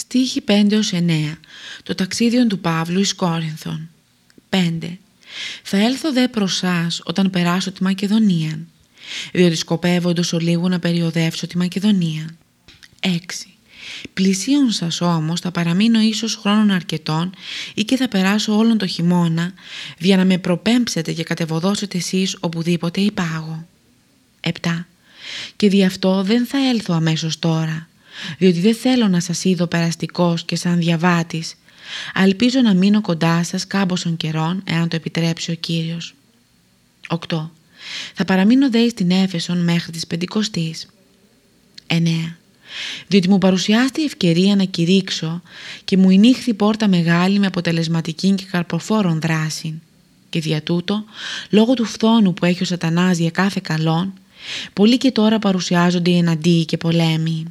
Στίχη 5-9 Το ταξίδιο του Παύλου εις Κόρινθον 5. Θα έλθω δε προς σας όταν περάσω τη Μακεδονία, διότι σκοπεύω εντός ολίγου να περιοδεύσω τη Μακεδονία. 6. Πλησίον σας όμως θα παραμείνω ίσως χρόνων αρκετών ή και θα περάσω όλον το χειμώνα για να με προπέμψετε και κατεβοδώσετε εσείς οπουδήποτε υπάγω. 7. Και δι' αυτό δεν θα έλθω αμέσως τώρα, διότι δεν θέλω να σας είδω περαστικός και σαν διαβάτης, Αλπίζω να μείνω κοντά σας κάμποσων καιρών, εάν το επιτρέψει ο Κύριος. 8. Θα παραμείνω δε στην Έφεσον μέχρι τις Πεντηκοστής. 9. Διότι μου παρουσιάστη η ευκαιρία να κηρύξω και μου ενήχθη πόρτα μεγάλη με αποτελεσματική και καρποφόρον δράση. Και δια τούτο, λόγω του φθόνου που έχει ο σατανάς για κάθε καλόν, πολλοί και τώρα παρουσιάζονται οι εναντίοι και πολέμοι.